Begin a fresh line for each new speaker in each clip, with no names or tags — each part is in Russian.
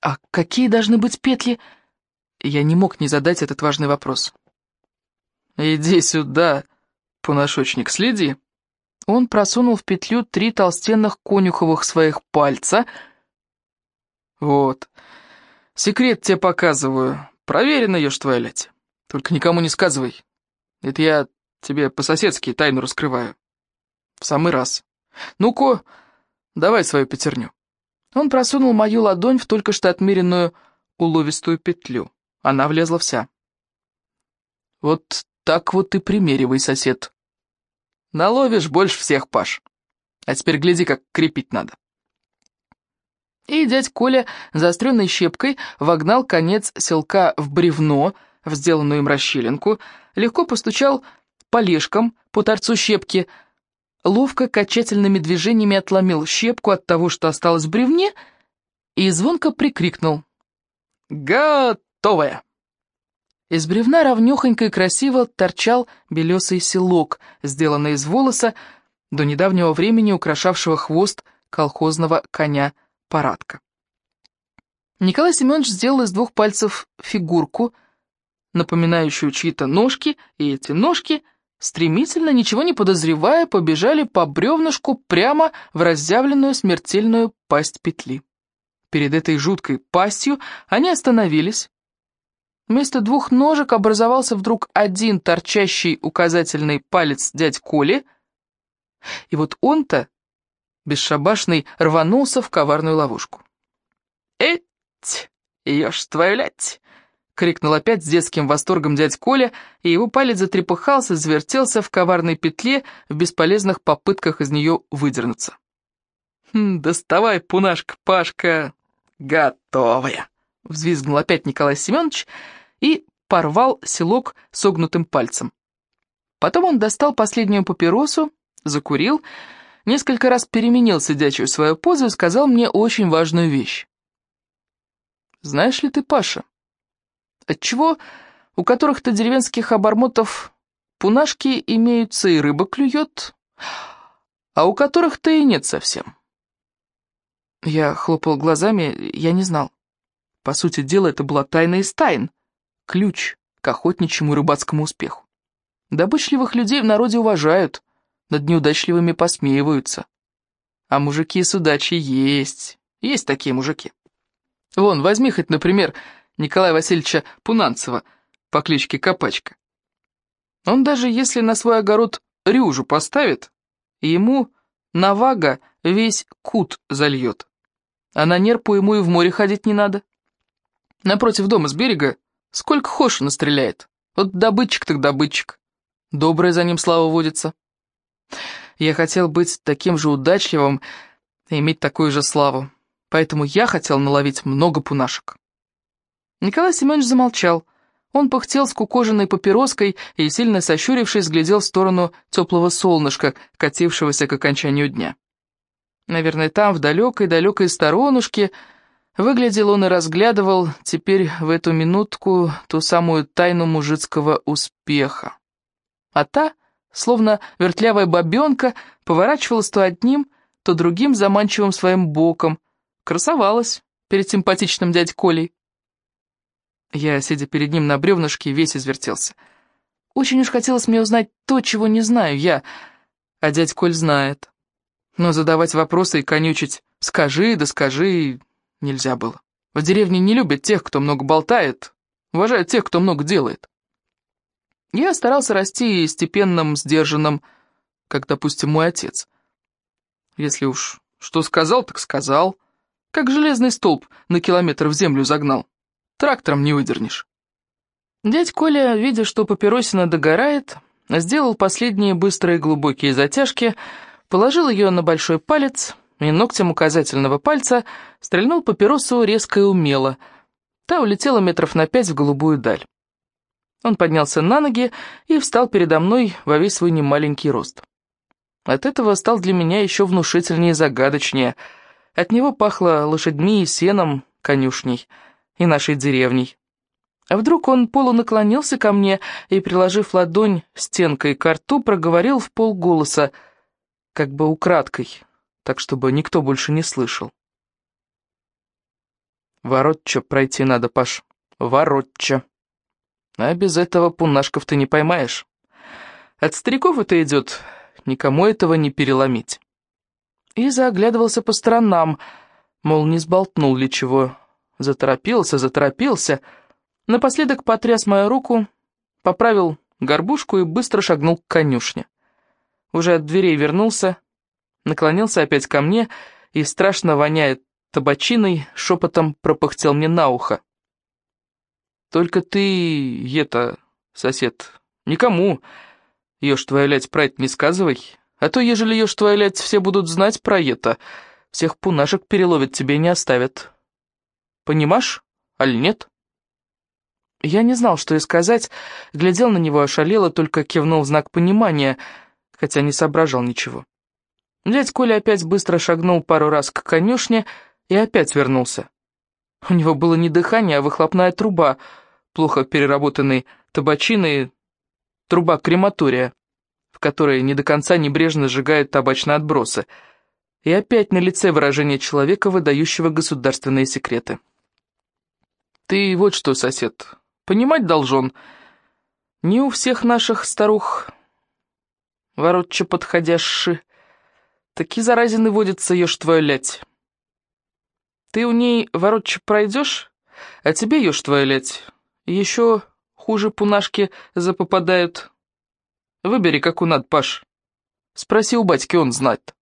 «А какие должны быть петли?» Я не мог не задать этот важный вопрос. «Иди сюда, пунашочник, следи». Он просунул в петлю три толстенных конюховых своих пальца. «Вот, секрет тебе показываю. Проверено, ешь твоя лять. Только никому не сказывай. Это я тебе по-соседски тайну раскрываю. В самый раз. Ну-ка, давай свою пятерню». Он просунул мою ладонь в только что отмеренную уловистую петлю. Она влезла вся. «Вот так вот и примеривай, сосед. Наловишь больше всех, Паш. А теперь гляди, как крепить надо». И дядь Коля, заостренной щепкой, вогнал конец селка в бревно, в сделанную им расщелинку, легко постучал полежком по торцу щепки, ловко качательными движениями отломил щепку от того, что осталось в бревне, и звонко прикрикнул. «Готовая!» Из бревна ровнёхонько и красиво торчал белесый селок, сделанный из волоса, до недавнего времени украшавшего хвост колхозного коня-парадка. Николай Семенович сделал из двух пальцев фигурку, напоминающую чьи-то ножки, и эти ножки, стремительно, ничего не подозревая, побежали по бревнышку прямо в разъявленную смертельную пасть петли. Перед этой жуткой пастью они остановились, Вместо двух ножек образовался вдруг один торчащий указательный палец дядь Коли, и вот он-то, бесшабашный, рванулся в коварную ловушку. «Эть, ешь твою лять!» — крикнул опять с детским восторгом дядь Коля, и его палец затрепыхался, завертелся в коварной петле в бесполезных попытках из нее выдернуться. «Хм, «Доставай, пунашка, Пашка, готовая!» — взвизгнул опять Николай Семенович — и порвал селок согнутым пальцем. Потом он достал последнюю папиросу, закурил, несколько раз переменил сидячую свою позу и сказал мне очень важную вещь. «Знаешь ли ты, Паша, отчего у которых-то деревенских обормотов пунашки имеются и рыба клюет, а у которых-то и нет совсем?» Я хлопал глазами, я не знал. По сути дела, это была тайна из тайн ключ к охотничьему рыбацкому успеху. Добычливых людей в народе уважают, над неудачливыми посмеиваются. А мужики с удачей есть, есть такие мужики. Вон, возьми хоть, например, Николая Васильевича Пунанцева по кличке Копачка. Он даже если на свой огород рюжу поставит, ему навага весь кут зальет. А на нерпу ему и в море ходить не надо. Напротив дома с берега Сколько хошь настреляет. Вот добытчик так добытчик. Добрая за ним слава водится. Я хотел быть таким же удачливым и иметь такую же славу. Поэтому я хотел наловить много пунашек. Николай Семенович замолчал. Он пыхтел с кукоженной папироской и, сильно сощурившись, глядел в сторону теплого солнышка, катившегося к окончанию дня. Наверное, там, в далекой-далекой сторонушке, Выглядел он и разглядывал теперь в эту минутку ту самую тайну мужицкого успеха. А та, словно вертлявая бабенка, поворачивалась то одним, то другим заманчивым своим боком, красовалась перед симпатичным дядь Колей. Я, сидя перед ним на бревнышке, весь извертелся. Очень уж хотелось мне узнать то, чего не знаю я, а дядь Коль знает. Но задавать вопросы и конючить «скажи, да скажи» нельзя было. В деревне не любят тех, кто много болтает, уважают тех, кто много делает. Я старался расти степенным, сдержанным, как, допустим, мой отец. Если уж что сказал, так сказал. Как железный столб на километр в землю загнал. Трактором не выдернешь. Дядь Коля, видя, что папиросина догорает, сделал последние быстрые глубокие затяжки, положил ее на большой палец и ногтем указательного пальца стрельнул папиросу резко и умело. Та улетела метров на пять в голубую даль. Он поднялся на ноги и встал передо мной во весь свой немаленький рост. От этого стал для меня еще внушительнее и загадочнее. От него пахло лошадьми и сеном, конюшней, и нашей деревней. А вдруг он полунаклонился ко мне и, приложив ладонь стенкой к рту, проговорил в полголоса, как бы украдкой, так чтобы никто больше не слышал. Воротча пройти надо, Паш. Воротча. А без этого пунашков ты не поймаешь. От стариков это идет, никому этого не переломить. И заглядывался по сторонам, мол, не сболтнул ли чего. Заторопился, заторопился. Напоследок потряс мою руку, поправил горбушку и быстро шагнул к конюшне. Уже от дверей вернулся, наклонился опять ко мне и, страшно воняя табачиной, шепотом пропыхтел мне на ухо. «Только ты, это, сосед, никому, ешь твоя лять, про это не сказывай, а то, ежели ешь твоя лять, все будут знать про это, всех пунашек переловят, тебе не оставят. Понимаешь, аль нет?» Я не знал, что и сказать, глядел на него ошалело, только кивнул в знак понимания, хотя не соображал ничего. Дядь Коля опять быстро шагнул пару раз к конюшне и опять вернулся. У него было не дыхание, а выхлопная труба, плохо переработанной табачиной, труба крематория, в которой не до конца небрежно сжигают табачные отбросы. И опять на лице выражение человека, выдающего государственные секреты. «Ты вот что, сосед, понимать должен, не у всех наших старух воротче подходящие, таки заразины водятся, ешь твою лять». Ты у ней, воротче, пройдешь, а тебе, ешь твоя лять, еще хуже пунашки запопадают. Выбери, как у над, Паш. Спроси у батьки, он знает.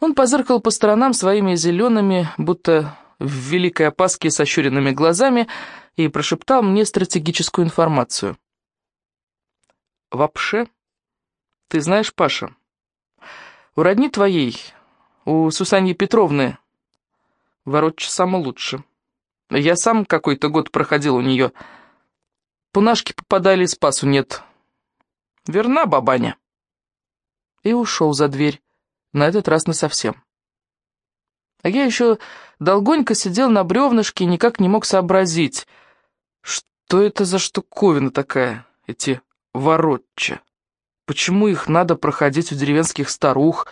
Он позыркал по сторонам своими зелеными, будто в великой опаске сощуренными глазами, и прошептал мне стратегическую информацию. «Вообще, ты знаешь, Паша, у родни твоей, у Сусаньи Петровны, Воротче самое лучше. Я сам какой-то год проходил у нее. Пунашки попадали, спасу нет. Верна, бабаня. И ушел за дверь, на этот раз насовсем. А я еще долгонько сидел на бревнышке и никак не мог сообразить, что это за штуковина такая, эти воротча. Почему их надо проходить у деревенских старух?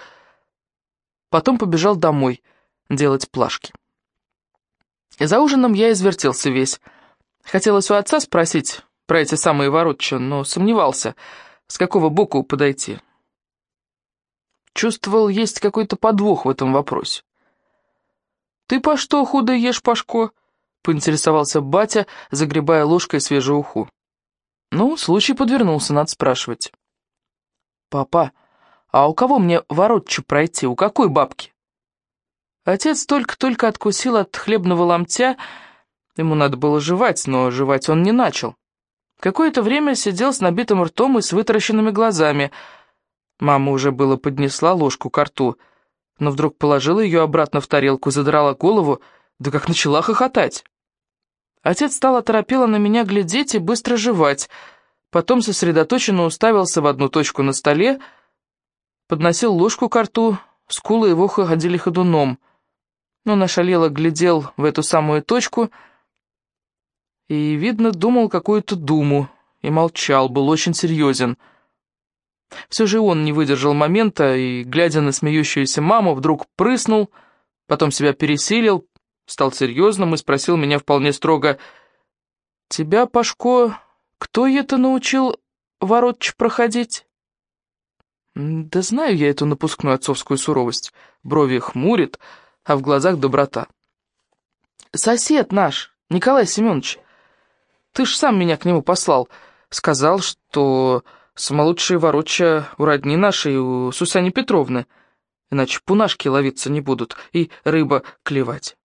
Потом побежал домой делать плашки. И за ужином я извертелся весь. Хотелось у отца спросить про эти самые воротча, но сомневался, с какого боку подойти. Чувствовал, есть какой-то подвох в этом вопросе. «Ты по что худо ешь, Пашко?» — поинтересовался батя, загребая ложкой свежую уху. Ну, случай подвернулся, надо спрашивать. «Папа, а у кого мне воротчу пройти, у какой бабки?» Отец только-только откусил от хлебного ломтя, ему надо было жевать, но жевать он не начал. Какое-то время сидел с набитым ртом и с вытаращенными глазами. Мама уже было поднесла ложку к рту, но вдруг положила ее обратно в тарелку, задрала голову, да как начала хохотать. Отец стал оторопело на меня глядеть и быстро жевать, потом сосредоточенно уставился в одну точку на столе, подносил ложку к рту, скулы его ходили ходуном — но нашалело глядел в эту самую точку и, видно, думал какую-то думу, и молчал, был очень серьезен. Все же он не выдержал момента и, глядя на смеющуюся маму, вдруг прыснул, потом себя пересилил, стал серьезным и спросил меня вполне строго, «Тебя, Пашко, кто это научил воротч проходить?» «Да знаю я эту напускную отцовскую суровость. Брови хмурит, — а в глазах доброта. «Сосед наш, Николай Семенович, ты ж сам меня к нему послал. Сказал, что самолучшие вороча у родни нашей, у Сусани Петровны, иначе пунашки ловиться не будут и рыба клевать».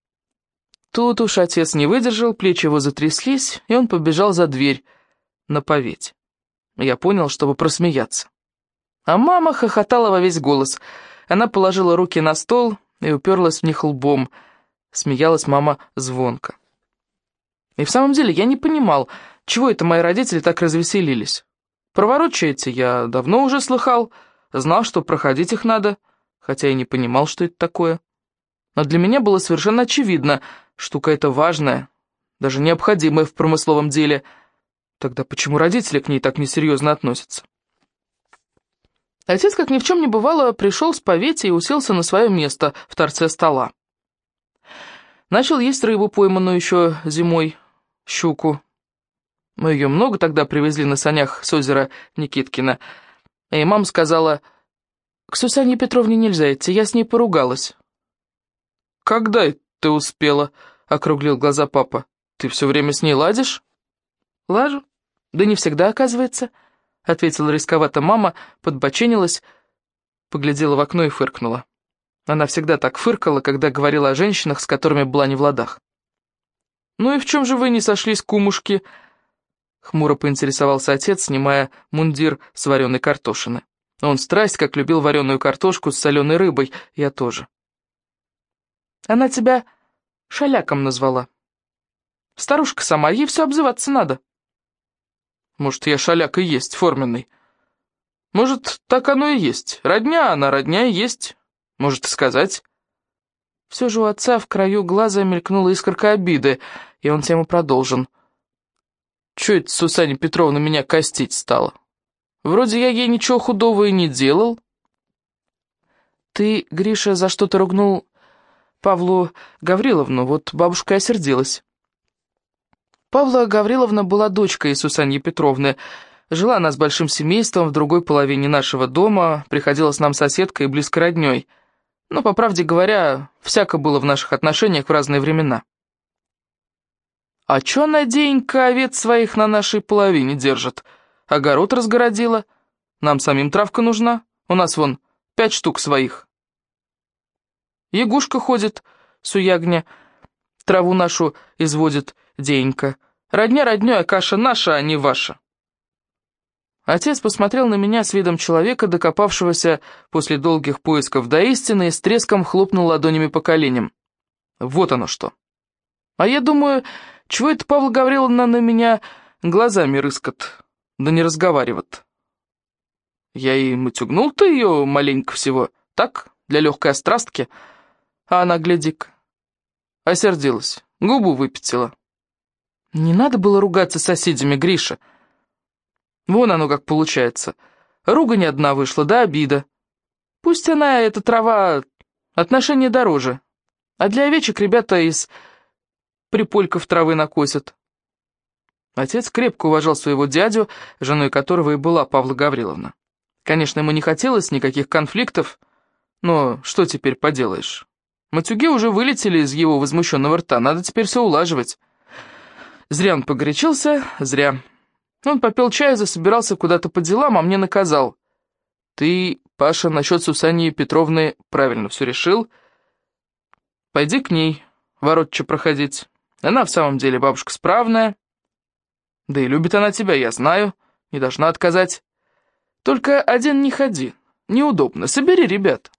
Тут уж отец не выдержал, плечи его затряслись, и он побежал за дверь на поветь. Я понял, чтобы просмеяться. А мама хохотала во весь голос. Она положила руки на стол, и уперлась в них лбом. Смеялась мама звонко. И в самом деле я не понимал, чего это мои родители так развеселились. Про эти я давно уже слыхал, знал, что проходить их надо, хотя и не понимал, что это такое. Но для меня было совершенно очевидно, штука эта важная, даже необходимая в промысловом деле. Тогда почему родители к ней так несерьезно относятся? Отец, как ни в чем не бывало, пришел с повети и уселся на свое место в торце стола. Начал есть рыбу, пойманную еще зимой, щуку. Мы ее много тогда привезли на санях с озера Никиткина. И мама сказала, к Сусане Петровне нельзя идти, я с ней поругалась. «Когда ты успела?» — округлил глаза папа. «Ты все время с ней ладишь?» «Лажу. Да не всегда, оказывается», — ответила рисковато мама, подбоченилась, поглядела в окно и фыркнула. Она всегда так фыркала, когда говорила о женщинах, с которыми была не в ладах. «Ну и в чем же вы не сошлись, кумушки?» Хмуро поинтересовался отец, снимая мундир с вареной картошины. Он страсть, как любил вареную картошку с соленой рыбой, я тоже. Она тебя шаляком назвала. Старушка сама, ей все обзываться надо. Может, я шаляк и есть, форменный. Может, так оно и есть. Родня она, родня и есть. Может, сказать. Все же у отца в краю глаза мелькнула искорка обиды, и он тему продолжен. Че это Сусанья Петровна меня костить стала? Вроде я ей ничего худого и не делал. Ты, Гриша, за что-то ругнул Павлу Гавриловну, вот бабушка осердилась. Павла Гавриловна была дочкой Сусаньи Петровны. Жила она с большим семейством в другой половине нашего дома, приходила с нам соседкой и близко родней. Но, по правде говоря, всяко было в наших отношениях в разные времена. «А чё Наденька овец своих на нашей половине держит? Огород разгородила. Нам самим травка нужна. У нас вон пять штук своих». Ягушка ходит, суягня, траву нашу изводит денька. Родня роднёй, а каша наша, а не ваша. Отец посмотрел на меня с видом человека, докопавшегося после долгих поисков до истины, и с треском хлопнул ладонями по коленям. Вот оно что. А я думаю, чего это Павла Гавриловна на меня глазами рыскает, да не разговаривает. Я и матюгнул-то ее маленько всего, так, для легкой острастки, — а она, гляди-ка, осердилась, губу выпятила. Не надо было ругаться с соседями, Гриша. Вон оно как получается. Ругань одна вышла, да обида. Пусть она, эта трава, отношения дороже. А для овечек ребята из припольков травы накосят. Отец крепко уважал своего дядю, женой которого и была Павла Гавриловна. Конечно, ему не хотелось никаких конфликтов, но что теперь поделаешь? Матюги уже вылетели из его возмущенного рта, надо теперь все улаживать. Зря он погорячился, зря. Он попил чаю, засобирался куда-то по делам, а мне наказал. Ты, Паша, насчет Сусании Петровны правильно все решил. Пойди к ней, воротче проходить. Она в самом деле бабушка справная. Да и любит она тебя, я знаю, не должна отказать. Только один не ходи, неудобно, собери ребят.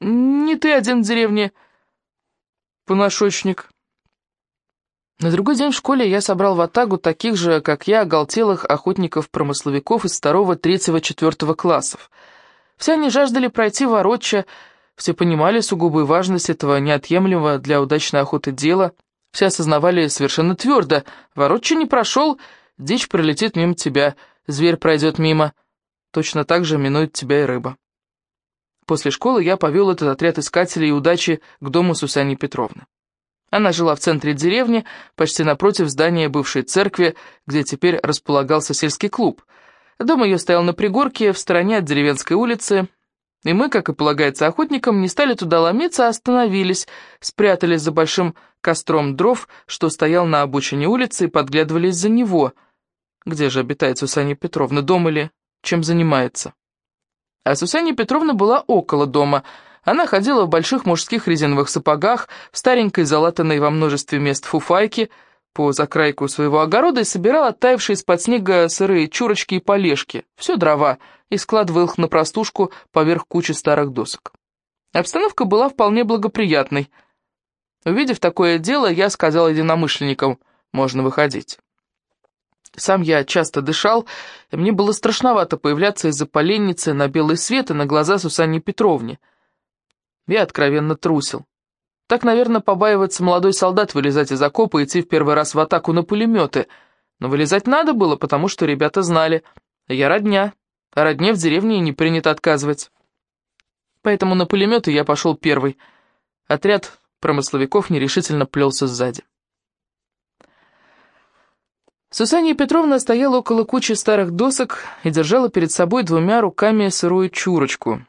Не ты один в деревне, поношочник. На другой день в школе я собрал в Атагу таких же, как я, оголтелых охотников-промысловиков из второго, третьего, четвертого классов. Все они жаждали пройти воротча, все понимали сугубую важность этого неотъемлемого для удачной охоты дела, все осознавали совершенно твердо, воротча не прошел, дичь пролетит мимо тебя, зверь пройдет мимо, точно так же минует тебя и рыба. После школы я повел этот отряд искателей удачи к дому Сусани Петровны. Она жила в центре деревни, почти напротив здания бывшей церкви, где теперь располагался сельский клуб. Дом ее стоял на пригорке, в стороне от деревенской улицы, и мы, как и полагается охотникам, не стали туда ломиться, а остановились, спрятались за большим костром дров, что стоял на обочине улицы, и подглядывались за него. Где же обитает Сусанья Петровна, дом или чем занимается? А Сусанья Петровна была около дома. Она ходила в больших мужских резиновых сапогах, в старенькой залатанной во множестве мест фуфайке, по закрайку своего огорода и собирала оттаившие из-под снега сырые чурочки и полежки, все дрова, и складывала их на простушку поверх кучи старых досок. Обстановка была вполне благоприятной. Увидев такое дело, я сказал единомышленникам, можно выходить. Сам я часто дышал, и мне было страшновато появляться из-за поленницы на белый свет и на глаза Сусанне Петровне. Я откровенно трусил. Так, наверное, побаивается молодой солдат вылезать из окопа и идти в первый раз в атаку на пулеметы. Но вылезать надо было, потому что ребята знали. Я родня, а родне в деревне не принято отказывать. Поэтому на пулеметы я пошел первый. Отряд промысловиков нерешительно плелся сзади. Сусанья Петровна стояла около кучи старых досок и держала перед собой двумя руками сырую чурочку,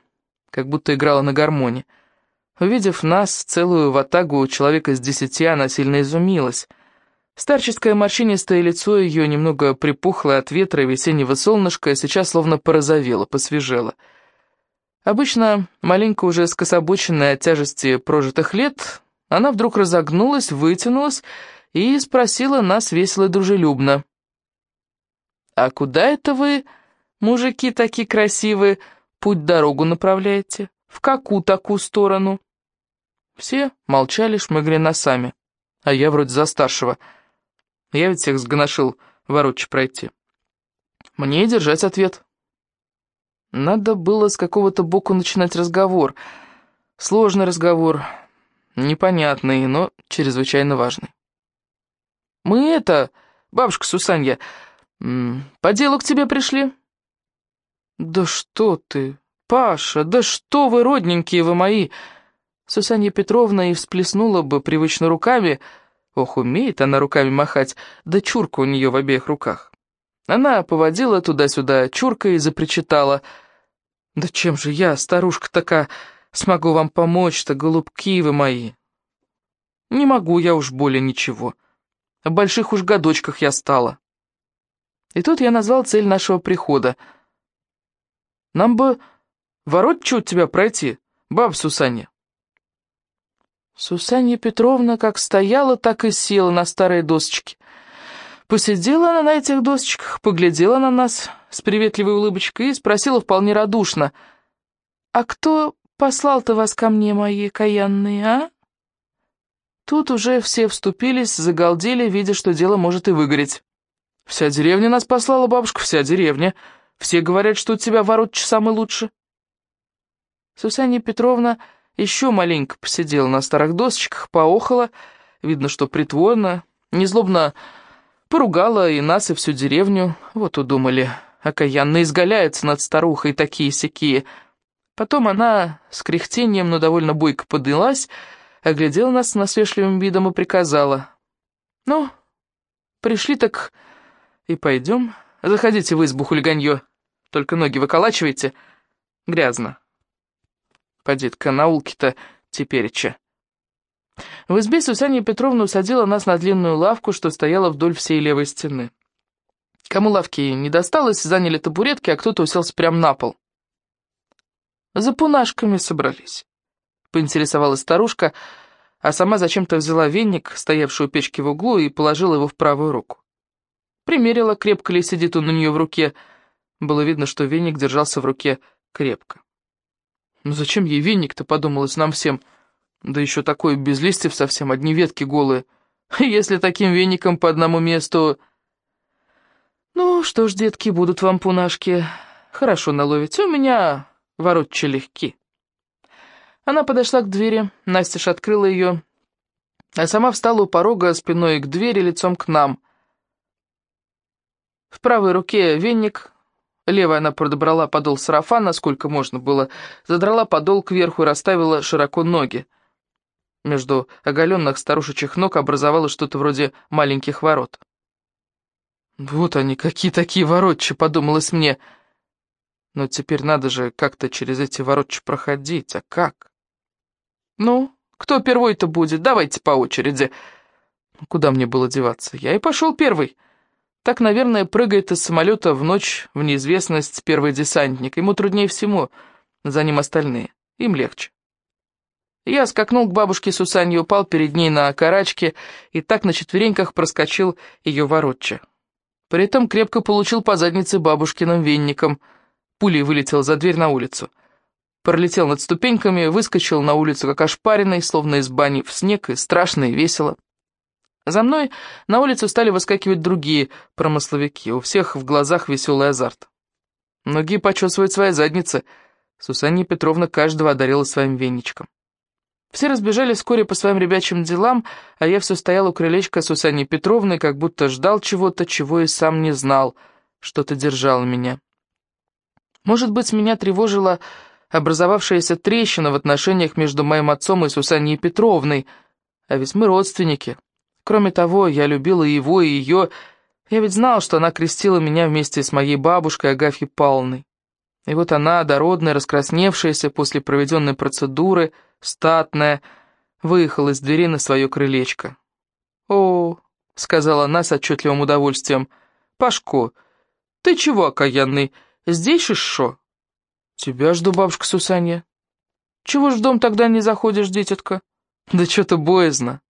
как будто играла на гармоне. Увидев нас, целую ватагу человека с десяти, она сильно изумилась. Старческое морщинистое лицо ее немного припухло от ветра и весеннего солнышка, сейчас словно порозовело, посвежело. Обычно, маленько уже скособоченная от тяжести прожитых лет, она вдруг разогнулась, вытянулась и спросила нас весело и дружелюбно. «А куда это вы, мужики такие красивые, путь-дорогу направляете? В какую такую сторону?» Все молчали, шмыгли носами, а я вроде за старшего. Я ведь всех сгоношил ворочи пройти. Мне держать ответ. Надо было с какого-то боку начинать разговор. Сложный разговор, непонятный, но чрезвычайно важный. Мы это, бабушка Сусанья, по делу к тебе пришли?» «Да что ты, Паша, да что вы, родненькие вы мои!» Сусанья Петровна и всплеснула бы привычно руками. Ох, умеет она руками махать, да чурка у нее в обеих руках. Она поводила туда-сюда чуркой и запричитала. «Да чем же я, старушка такая, смогу вам помочь-то, голубки вы мои?» «Не могу я уж более ничего». В больших уж годочках я стала. И тут я назвал цель нашего прихода. Нам бы ворот чуть тебя пройти, баб Сусанья. Сусанья Петровна как стояла, так и села на старые досочки. Посидела она на этих досочках, поглядела на нас с приветливой улыбочкой и спросила вполне радушно, «А кто послал-то вас ко мне, мои каянные, а?» Тут уже все вступились, загалдели, видя, что дело может и выгореть. «Вся деревня нас послала, бабушка, вся деревня. Все говорят, что у тебя воротчи самый лучший». Сусанья Петровна еще маленько посидела на старых досочках, поохала, видно, что притворно, незлобно поругала и нас, и всю деревню. Вот удумали, окаянно изгаляется над старухой такие-сякие. Потом она с кряхтением, но довольно бойко поднялась, оглядела нас с насвешливым видом и приказала. «Ну, пришли так и пойдем. Заходите в избу, хулиганье. Только ноги выколачивайте. Грязно. Поди-ка, наулки-то тепереча». В избе Сусанья Петровна усадила нас на длинную лавку, что стояла вдоль всей левой стены. Кому лавки не досталось, заняли табуретки, а кто-то уселся прямо на пол. За пунашками собрались поинтересовалась старушка, а сама зачем-то взяла веник, стоявший у печки в углу, и положила его в правую руку. Примерила, крепко ли сидит он у нее в руке. Было видно, что веник держался в руке крепко. «Ну зачем ей веник-то?» — подумалось нам всем. Да еще такой без листьев совсем, одни ветки голые. Если таким веником по одному месту... Ну что ж, детки, будут вам пунашки. Хорошо наловить. У меня воротчи легки. Она подошла к двери, Настеж открыла ее, а сама встала у порога спиной к двери, лицом к нам. В правой руке веник, левой она подобрала подол сарафана, сколько можно было, задрала подол кверху и расставила широко ноги. Между оголенных старушечьих ног образовалось что-то вроде маленьких ворот. «Вот они, какие такие воротчи!» — подумалось мне. «Но теперь надо же как-то через эти воротчи проходить, а как?» «Ну, кто первой-то будет? Давайте по очереди». Куда мне было деваться? Я и пошел первый. Так, наверное, прыгает из самолета в ночь в неизвестность первый десантник. Ему труднее всего, за ним остальные. Им легче. Я скакнул к бабушке Сусанье, упал перед ней на карачке и так на четвереньках проскочил ее воротче. При этом крепко получил по заднице бабушкиным венником. Пулей вылетел за дверь на улицу пролетел над ступеньками, выскочил на улицу как ошпаренный, словно из бани в снег, и страшно и весело. За мной на улицу стали выскакивать другие промысловики, у всех в глазах веселый азарт. Ноги почесывают свои задницы. Сусанья Петровна каждого одарила своим веничком. Все разбежались вскоре по своим ребячим делам, а я все стоял у крылечка Сусаньи Петровны, как будто ждал чего-то, чего и сам не знал, что-то держало меня. Может быть, меня тревожило образовавшаяся трещина в отношениях между моим отцом и Сусаньей Петровной, А ведь мы родственники. Кроме того, я любила его и ее. Я ведь знал, что она крестила меня вместе с моей бабушкой Агафьей Павловной. И вот она, дородная, раскрасневшаяся после проведенной процедуры, статная, выехала из двери на свое крылечко. «О, — сказала она с отчетливым удовольствием, — Пашко, ты чего, окаянный, здесь и шо?» «Тебя жду, бабушка Сусанья». «Чего ж в дом тогда не заходишь, дитятка?» «Да что-то боязно».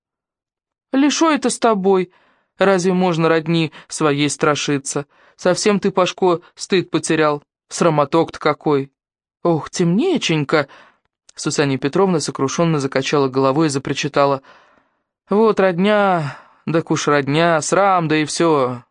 «Лишо это с тобой. Разве можно родни своей страшиться? Совсем ты, Пашко, стыд потерял. Срамоток-то какой!» «Ох, темнеченько!» Сусанья Петровна сокрушенно закачала головой и запричитала. «Вот родня, да куш родня, срам, да и все.